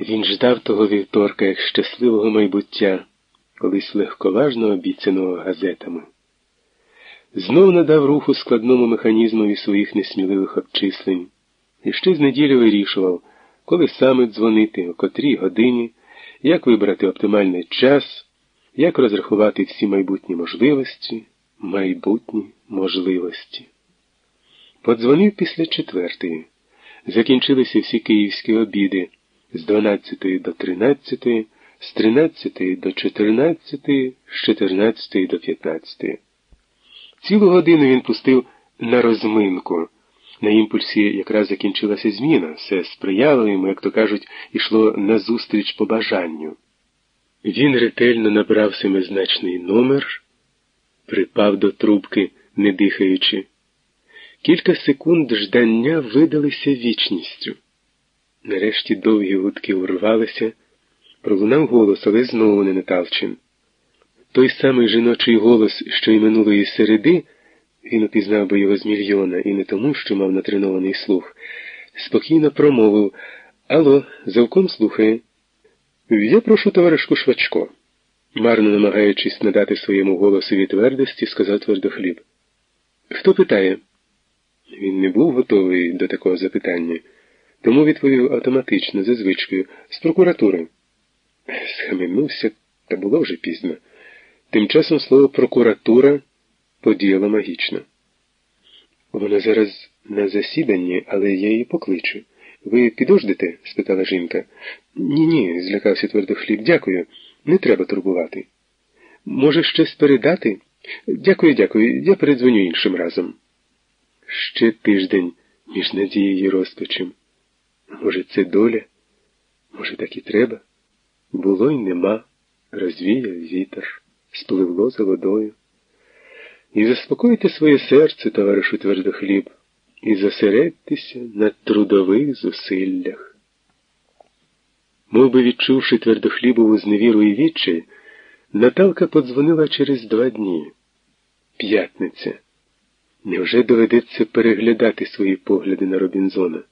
Він ждав того вівторка як щасливого майбуття, колись легковажно обіцяного газетами. Знов надав руху складному механізмові своїх несміливих обчислень і ще з неділі вирішував, коли саме дзвонити, о котрій годині, як вибрати оптимальний час, як розрахувати всі майбутні можливості, майбутні можливості. Подзвонив після четвертої. Закінчилися всі київські обіди з 12 до 13, з 13 до 14, з 14 до 15. Цілу годину він пустив на розминку. На імпульсі якраз закінчилася зміна, все сприяло йому, як то кажуть, ішло назустріч по бажанню. Він ретельно набрав семизначний номер, припав до трубки, не дихаючи. Кілька секунд ждання видалися вічністю. Нарешті довгі гудки урвалися, пролунав голос, але знову не Наталчин. Той самий жіночий голос, що й минулої середи, він упізнав би його з мільйона і не тому, що мав натренований слух, спокійно промовив Алло, завком слухає. Я прошу товаришку Швачко, марно намагаючись надати своєму голосові твердості, сказав твердохліб. Хто питає? Він не був готовий до такого запитання, тому відповів автоматично, за звичкою, з прокуратури. Схаменувся, та було вже пізно. Тим часом слово прокуратура подіяло магічно. Вона зараз на засіданні, але я її покличу. Ви підождете? спитала жінка. Ні, ні, злякався твердохліб. Дякую. Не треба турбувати. Може, щось передати? Дякую, дякую. Я передзвоню іншим разом. Ще тиждень між надією і розпачем. Може, це доля? Може, так і треба? Було й нема, розвіяв вітер, спливло за водою. І заспокойте своє серце, товаришу твердохліб, і зосередьтеся на трудових зусиллях. Мов би відчувши твердохлібову зневіру і відчай, Наталка подзвонила через два дні. П'ятниця. Невже доведеться переглядати свої погляди на Робінзона?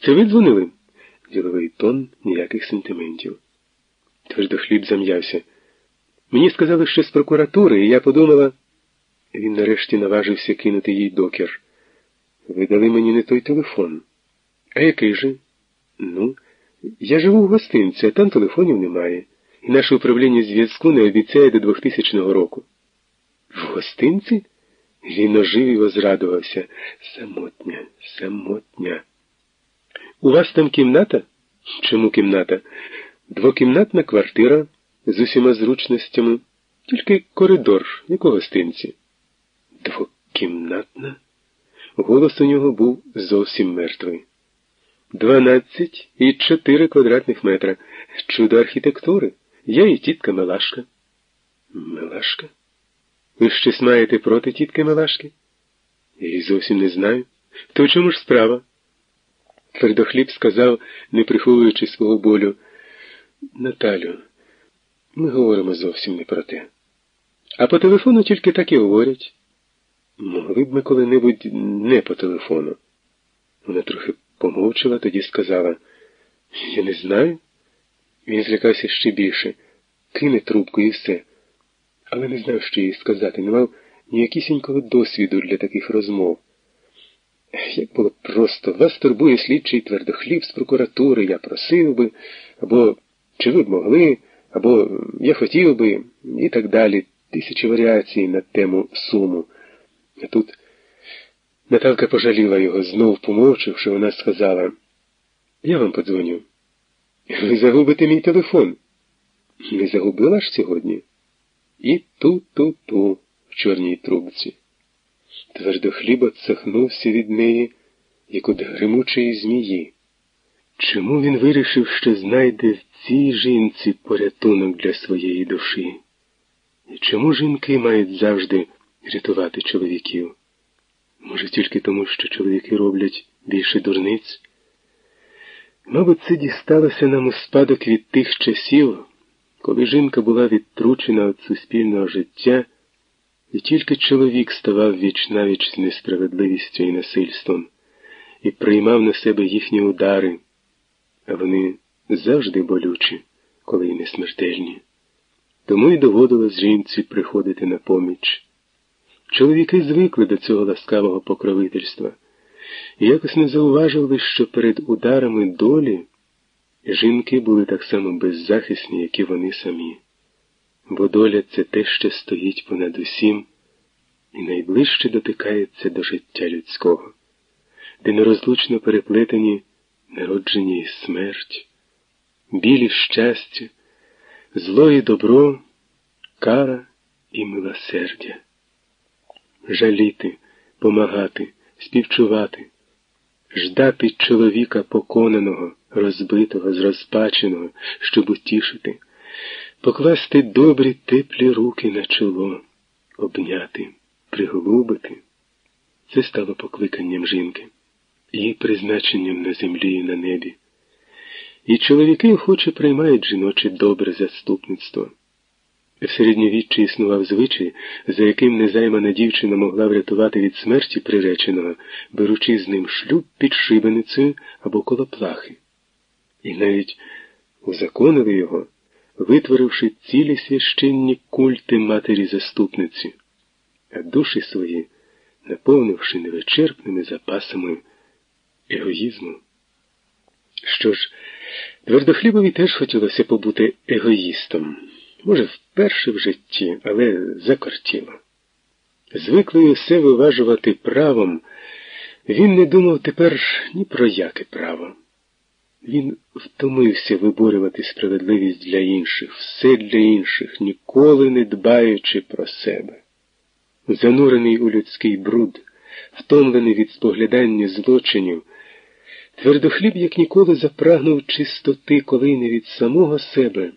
Це ви дзвонили? Діловий тон ніяких сентиментів. Твердохліб зам'явся. Мені сказали, що з прокуратури, і я подумала. Він нарешті наважився кинути їй докір. Ви дали мені не той телефон. А який же? Ну, я живу в гостинці, а там телефонів немає. І наше управління зв'язку не обіцяє до 2000 року. В гостинці? Він ожив і возрадувався. Самотня, самотня. У вас там кімната? Чому кімната? Двокімнатна квартира з усіма зручностями, тільки коридор, як у гостинці. Двокімнатна? Голос у нього був зовсім мертвий. Дванадцять і чотири квадратних метра. Чудо архітектури. Я і тітка Мелашка. Мелашка? Ви щось маєте проти тітки Мелашки? Я її зовсім не знаю. То чому ж справа? Твердохліб сказав, не приховуючи свого болю. Наталю, ми говоримо зовсім не про те. А по телефону тільки так і говорять. Могли б ми коли-небудь не по телефону. Вона трохи помовчала, тоді сказала, я не знаю. Він злякався ще більше, кине трубку і все. Але не знав, що їй сказати, не мав ніякісінького досвіду для таких розмов. Як було просто, вас турбує слідчий твердохліб з прокуратури, я просив би, або чи ви б могли, або я хотів би, і так далі. Тисячі варіацій на тему суму. А тут Наталка пожаліла його, знов помовчивши, вона сказала, я вам подзвоню. Ви загубите мій телефон. Не загубила ж сьогодні? І ту-ту-ту в чорній трубці. Твердохліб отсахнувся від неї, як від гримучої змії. Чому він вирішив, що знайде в цій жінці порятунок для своєї душі? І чому жінки мають завжди рятувати чоловіків? Може, тільки тому, що чоловіки роблять більше дурниць? Мабуть, це дісталося нам у спадок від тих часів, коли жінка була відтручена від суспільного життя, і тільки чоловік ставав віч навіч з несправедливістю і насильством і приймав на себе їхні удари, а вони завжди болючі, коли й не смертельні. Тому й доводилось жінці приходити на поміч. Чоловіки звикли до цього ласкавого покровительства і якось не зауважували, що перед ударами долі жінки були так само беззахисні, як і вони самі. Бо доля це те, що стоїть понад усім і найближче дотикається до життя людського, де нерозлучно переплетені народження і смерть, білі щастя, зло і добро, кара і милосердя. Жаліти, помагати, співчувати, ждати чоловіка поконаного, розбитого, зрозпаченого, щоб утішити, покласти добрі теплі руки на чоло, обняти, приголубити. Це стало покликанням жінки, її призначенням на землі і на небі. І чоловіки охоче приймають жіноче добре заступництво. В середньовіччі існував звичай, за яким незаймана дівчина могла врятувати від смерті приреченого, беручи з ним шлюб під шибеницею або коло плахи. І навіть узаконили його, витворивши цілі священні культи матері заступниці, а душі свої наповнивши невичерпними запасами егоїзму. Що ж, твердохлібові теж хотілося побути егоїстом може, вперше в житті, але закортіло. Звиклий усе виважувати правом, він не думав тепер ні про яке право. Він втомився виборювати справедливість для інших, все для інших, ніколи не дбаючи про себе. Занурений у людський бруд, втомлений від споглядання злочинів, твердохліб, як ніколи, запрагнув чистоти, коли не від самого себе